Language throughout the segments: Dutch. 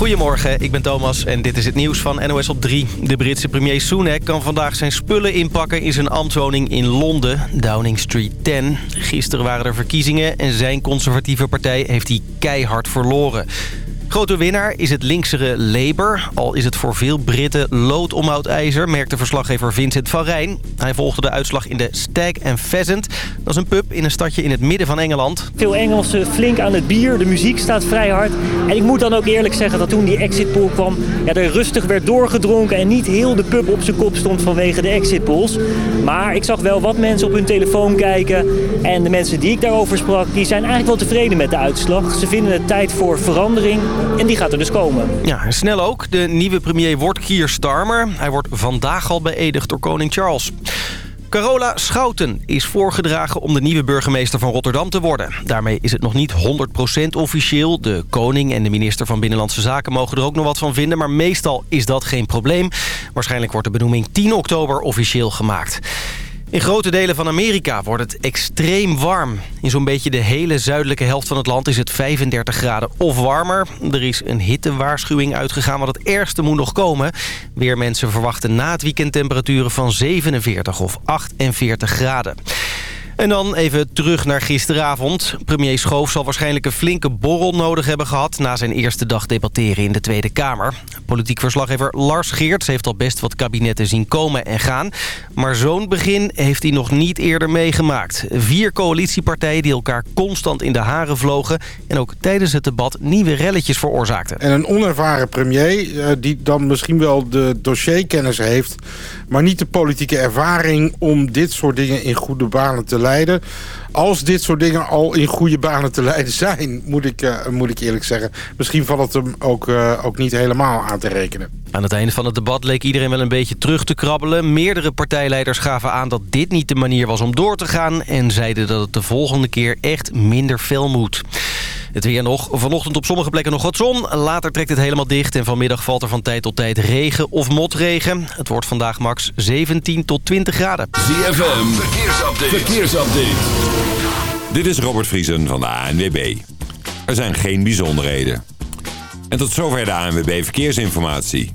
Goedemorgen, ik ben Thomas en dit is het nieuws van NOS op 3. De Britse premier Sunak kan vandaag zijn spullen inpakken in zijn ambtswoning in Londen, Downing Street 10. Gisteren waren er verkiezingen en zijn conservatieve partij heeft die keihard verloren. Grote winnaar is het linksere Labour. Al is het voor veel Britten lood om oud ijzer, merkte verslaggever Vincent van Rijn. Hij volgde de uitslag in de Stag and Pheasant. Dat is een pub in een stadje in het midden van Engeland. Veel Engelsen flink aan het bier, de muziek staat vrij hard. En ik moet dan ook eerlijk zeggen dat toen die exit poll kwam... Ja, er rustig werd doorgedronken en niet heel de pub op zijn kop stond vanwege de exit polls. Maar ik zag wel wat mensen op hun telefoon kijken. En de mensen die ik daarover sprak, die zijn eigenlijk wel tevreden met de uitslag. Ze vinden het tijd voor verandering en die gaat er dus komen. Ja, snel ook. De nieuwe premier wordt Kier Starmer. Hij wordt vandaag al beëdigd door koning Charles. Carola Schouten is voorgedragen om de nieuwe burgemeester van Rotterdam te worden. Daarmee is het nog niet 100% officieel. De koning en de minister van Binnenlandse Zaken mogen er ook nog wat van vinden... maar meestal is dat geen probleem. Waarschijnlijk wordt de benoeming 10 oktober officieel gemaakt. In grote delen van Amerika wordt het extreem warm. In zo'n beetje de hele zuidelijke helft van het land is het 35 graden of warmer. Er is een hittewaarschuwing uitgegaan, want het ergste moet nog komen. Weer mensen verwachten na het weekend temperaturen van 47 of 48 graden. En dan even terug naar gisteravond. Premier Schoof zal waarschijnlijk een flinke borrel nodig hebben gehad... na zijn eerste dag debatteren in de Tweede Kamer. Politiek verslaggever Lars Geerts heeft al best wat kabinetten zien komen en gaan. Maar zo'n begin heeft hij nog niet eerder meegemaakt. Vier coalitiepartijen die elkaar constant in de haren vlogen... en ook tijdens het debat nieuwe relletjes veroorzaakten. En een onervaren premier eh, die dan misschien wel de dossierkennis heeft... maar niet de politieke ervaring om dit soort dingen in goede banen te leiden als dit soort dingen al in goede banen te leiden zijn, moet ik, uh, moet ik eerlijk zeggen. Misschien valt het hem ook, uh, ook niet helemaal aan te rekenen. Aan het einde van het debat leek iedereen wel een beetje terug te krabbelen. Meerdere partijleiders gaven aan dat dit niet de manier was om door te gaan... en zeiden dat het de volgende keer echt minder fel moet. Het weer nog. Vanochtend op sommige plekken nog wat zon. Later trekt het helemaal dicht en vanmiddag valt er van tijd tot tijd regen of motregen. Het wordt vandaag max 17 tot 20 graden. ZFM, verkeersupdate. verkeersupdate. Dit is Robert Vriesen van de ANWB. Er zijn geen bijzonderheden. En tot zover de ANWB Verkeersinformatie.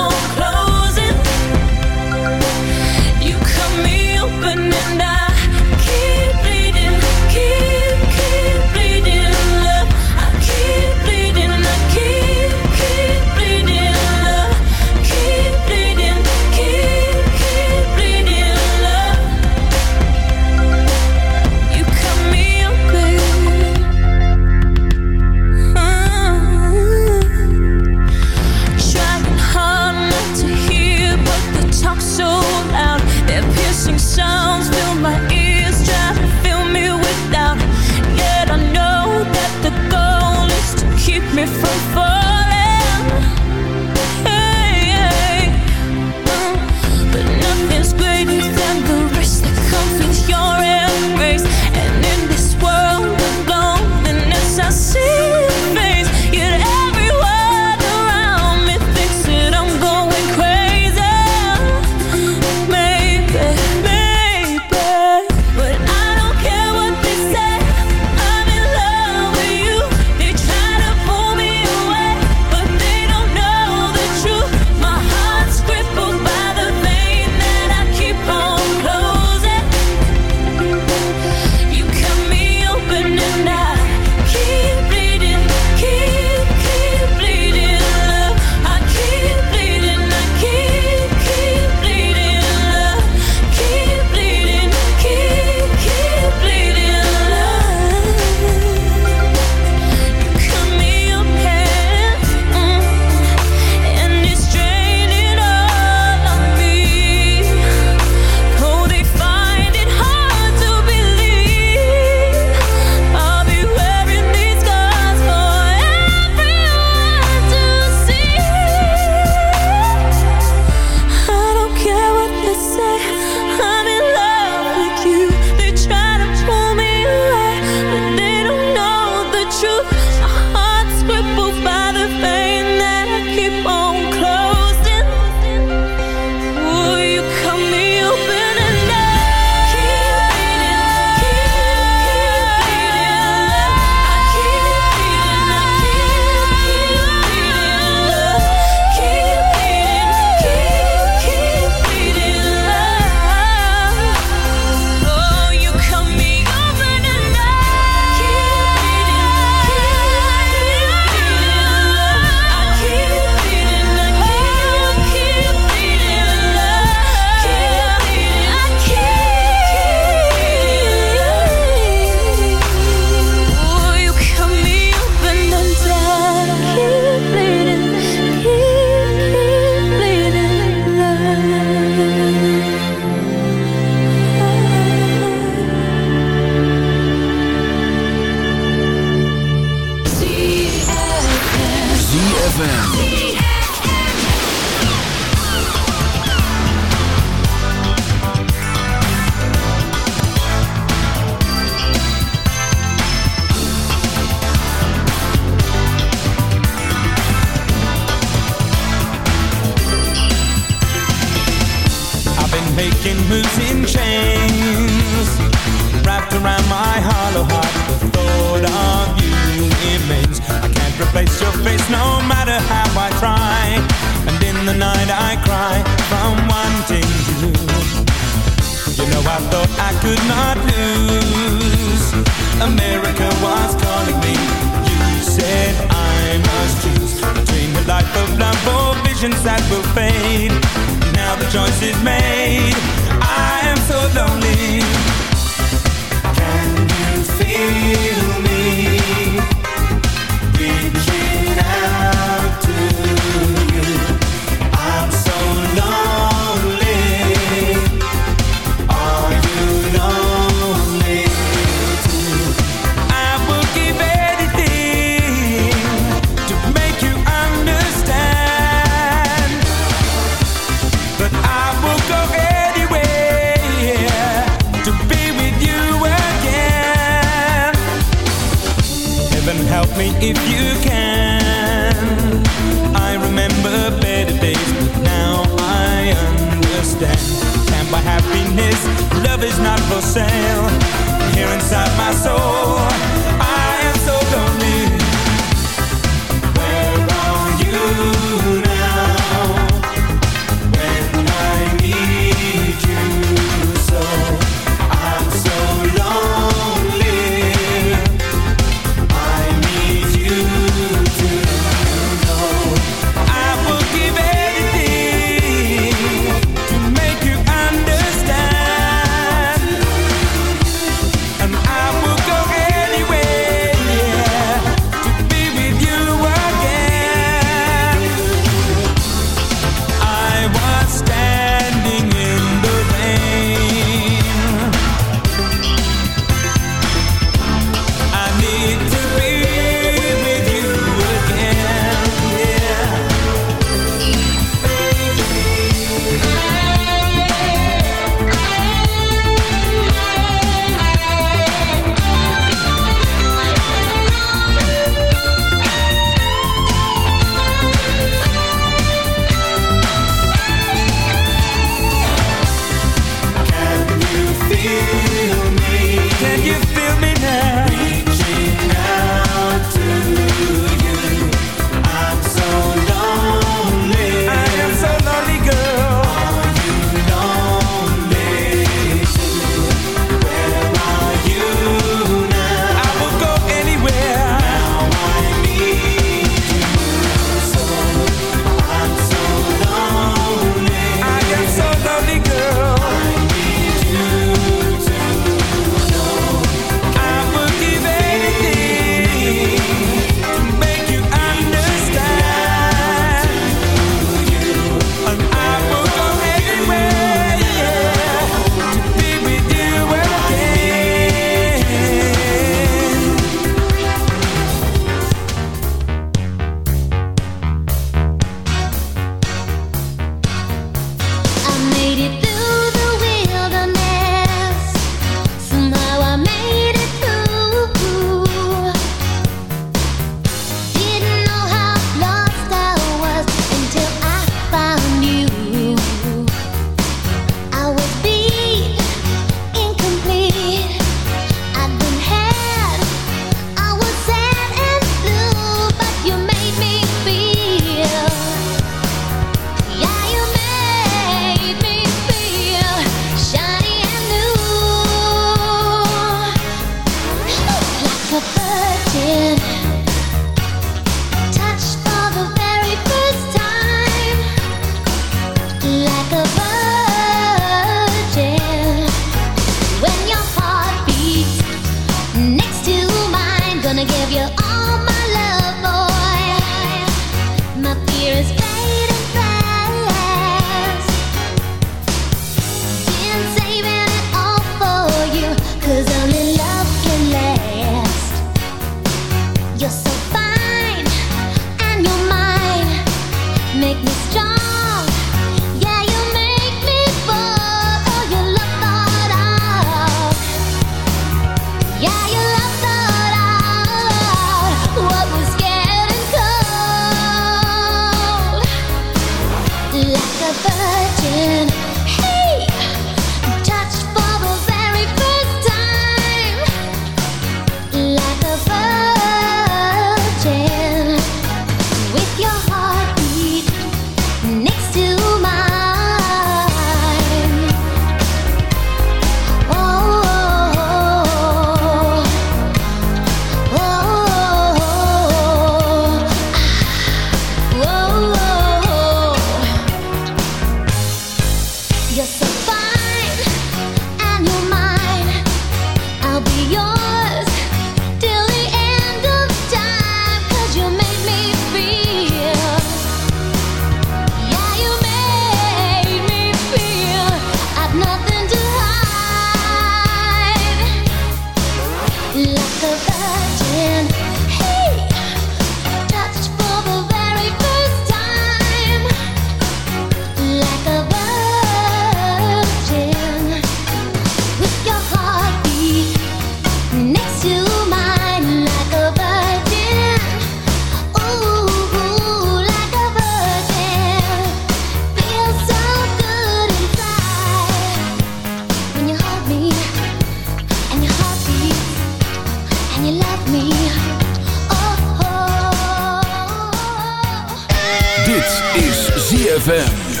Dit is ZFM.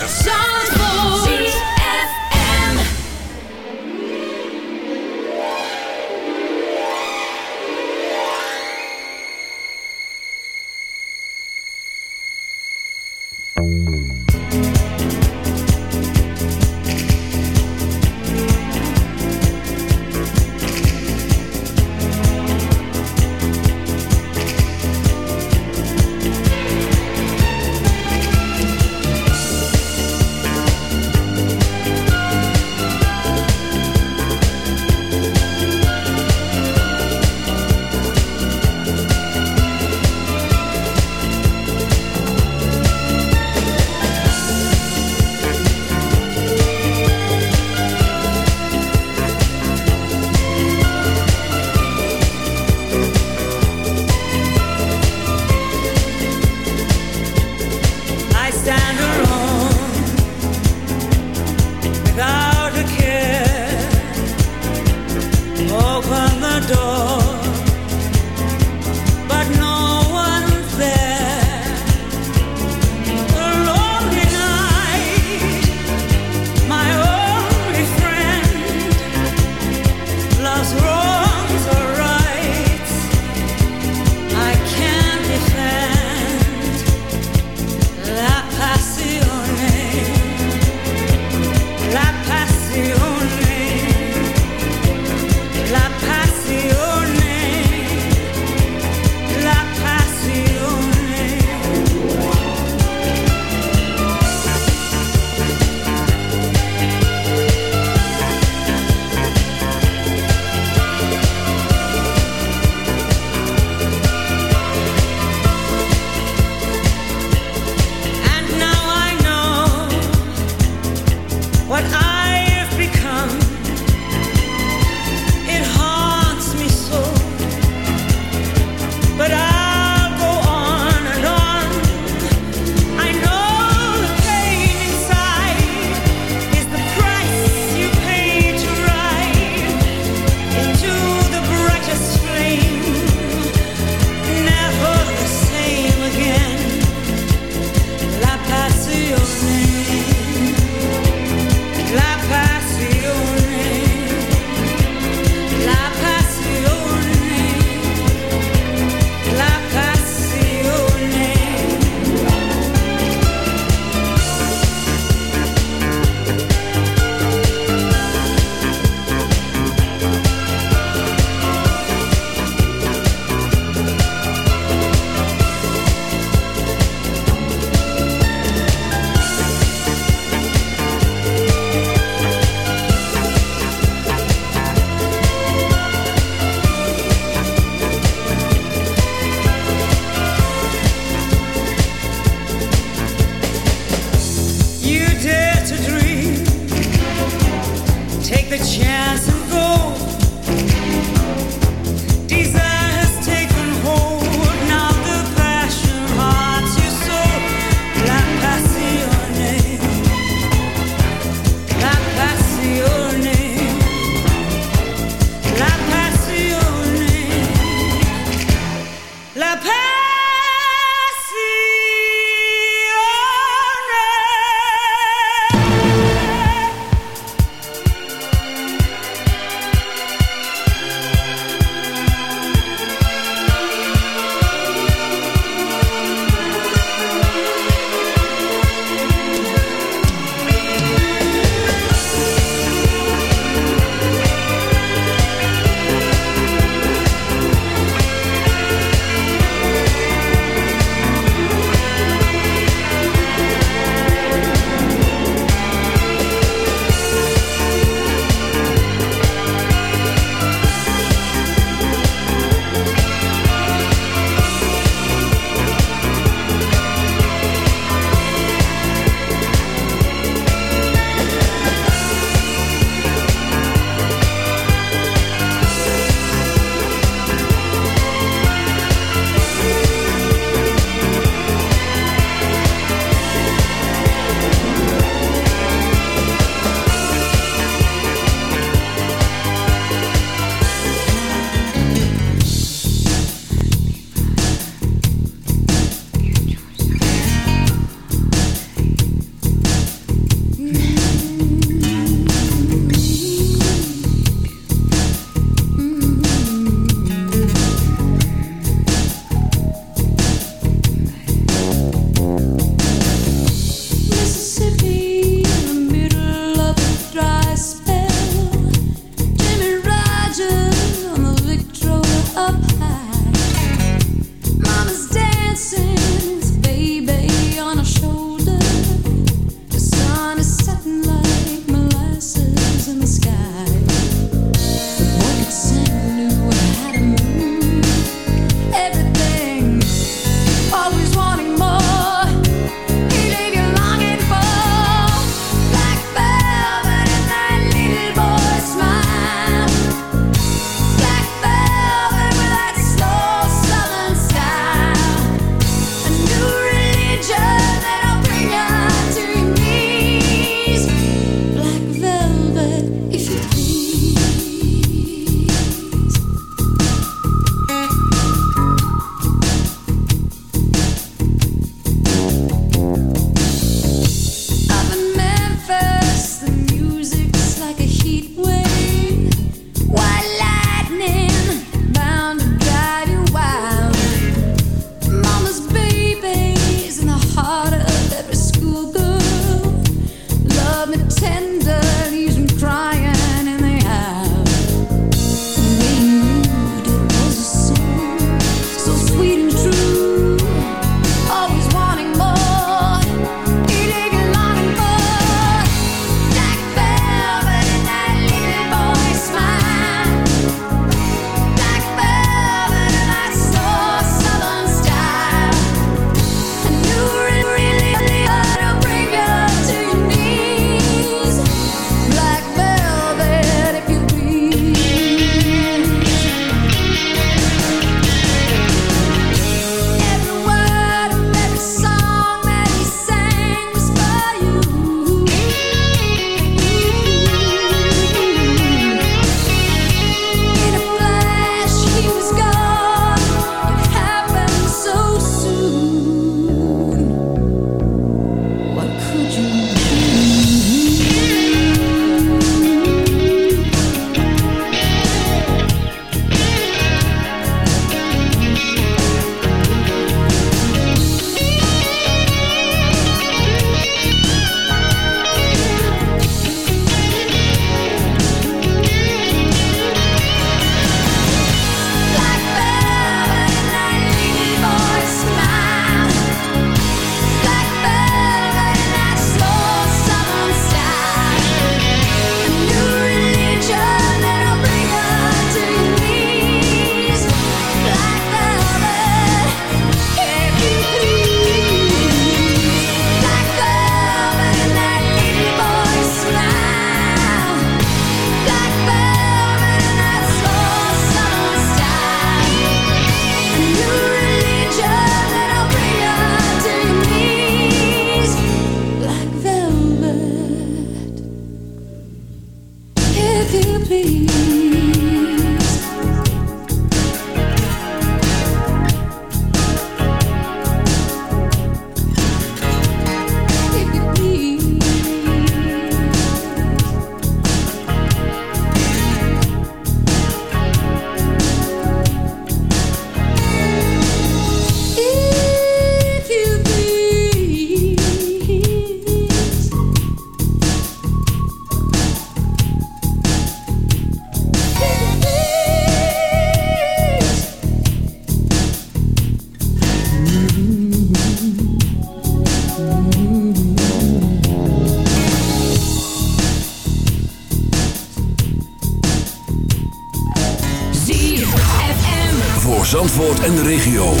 En de regio.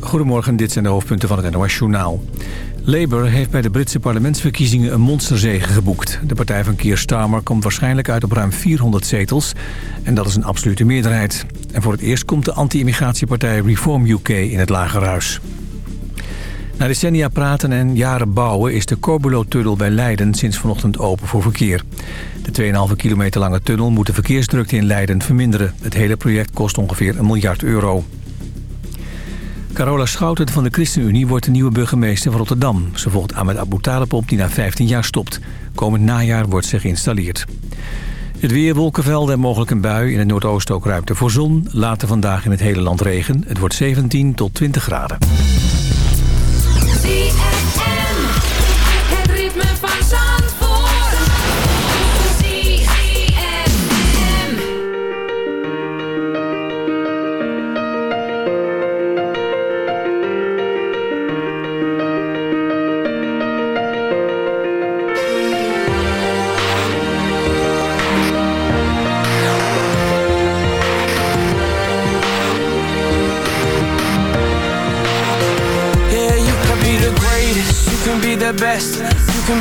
Goedemorgen, dit zijn de hoofdpunten van het NOS Journaal. Labour heeft bij de Britse parlementsverkiezingen een monsterzege geboekt. De partij van Keir Starmer komt waarschijnlijk uit op ruim 400 zetels. En dat is een absolute meerderheid. En voor het eerst komt de anti-immigratiepartij Reform UK in het Lagerhuis. Na decennia praten en jaren bouwen is de Corbulo-tunnel bij Leiden sinds vanochtend open voor verkeer. De 2,5 kilometer lange tunnel moet de verkeersdrukte in Leiden verminderen. Het hele project kost ongeveer een miljard euro. Carola Schouten van de ChristenUnie wordt de nieuwe burgemeester van Rotterdam. Ze volgt Ahmed Abu Talib op die na 15 jaar stopt. Komend najaar wordt ze geïnstalleerd. Het weer, wolkenvelden en mogelijk een bui. In het noordoosten ook ruimte voor zon. Later vandaag in het hele land regen. Het wordt 17 tot 20 graden.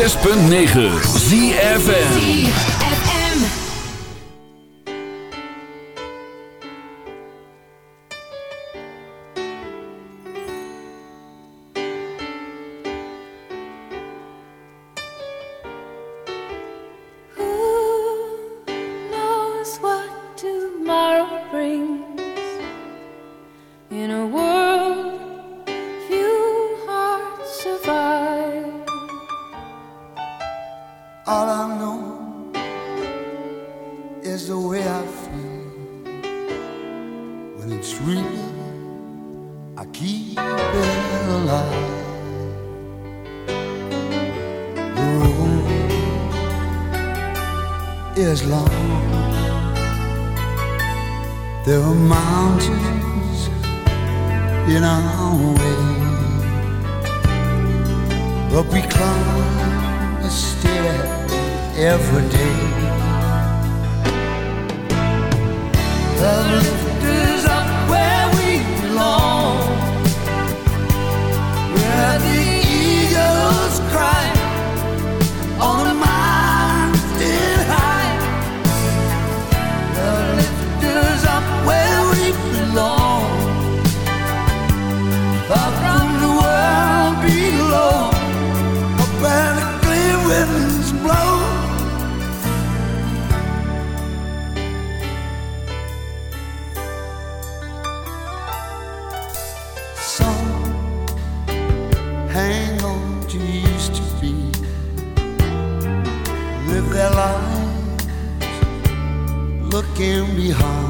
106.9 ZFM. live their lives looking behind.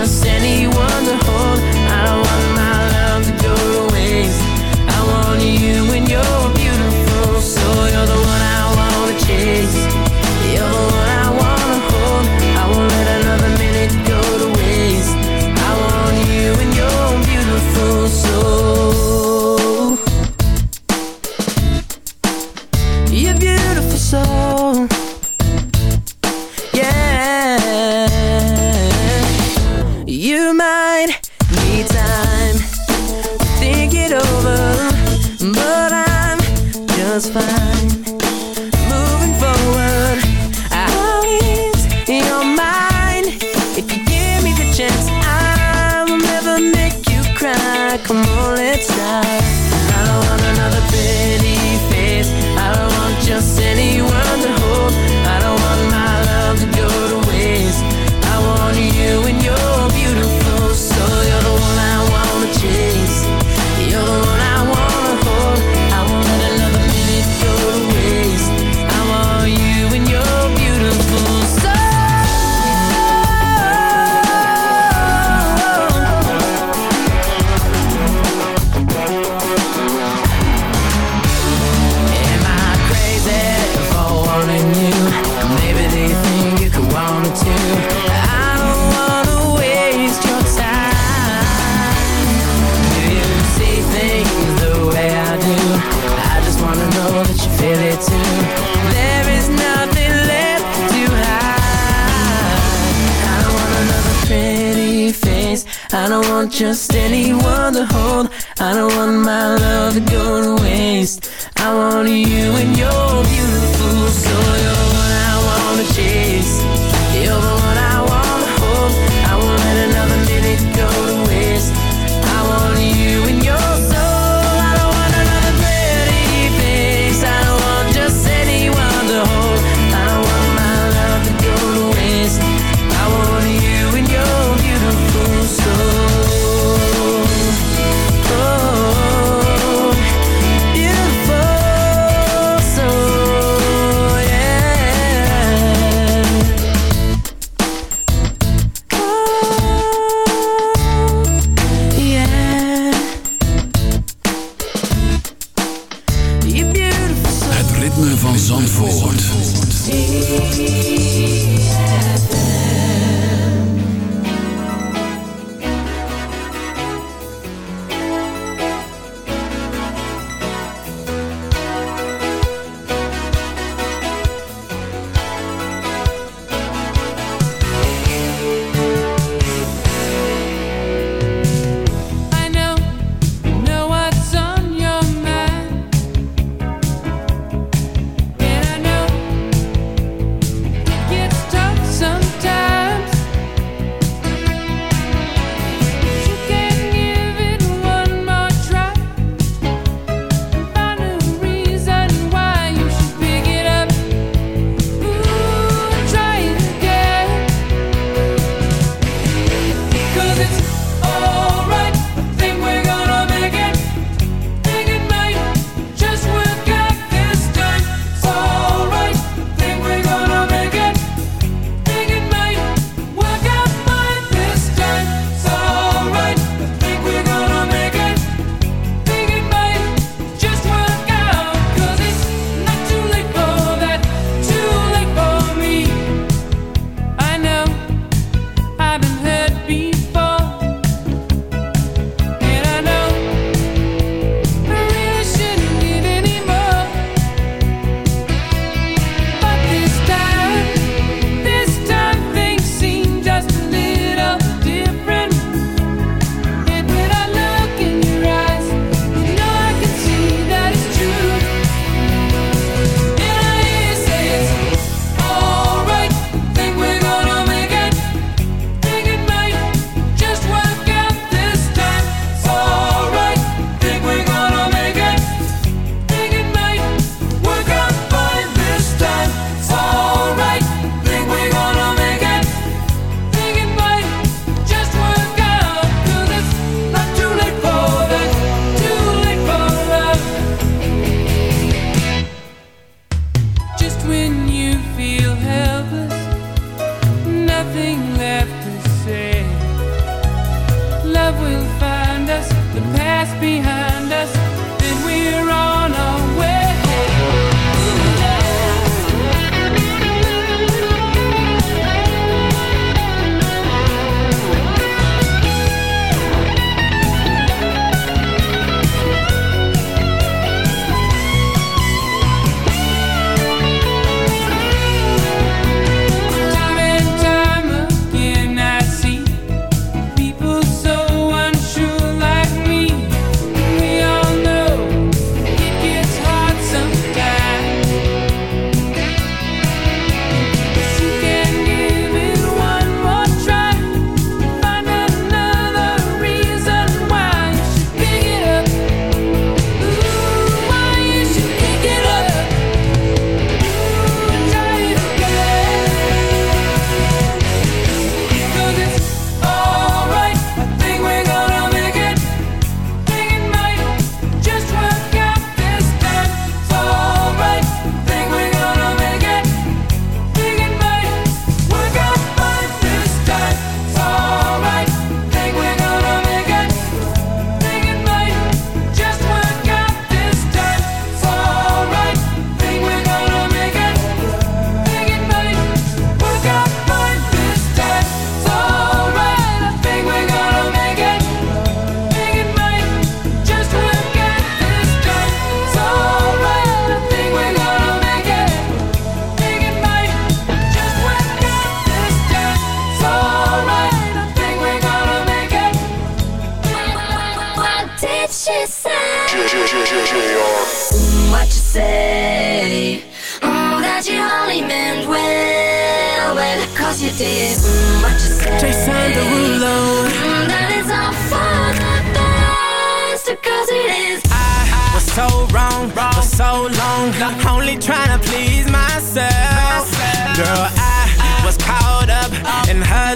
just anyone to hold. want just anyone to hold. I don't want my love to go to waste. I want you and you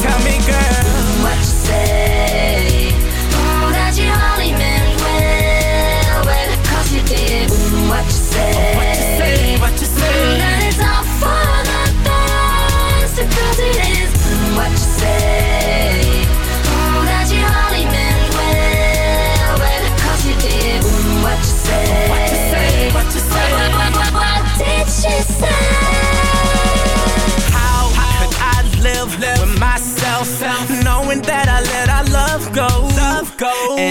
tell me, girl, what you say?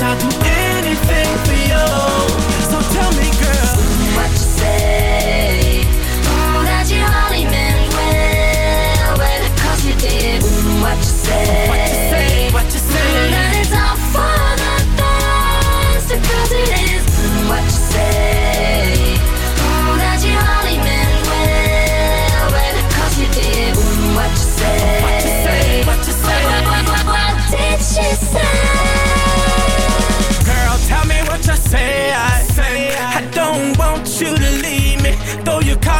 I do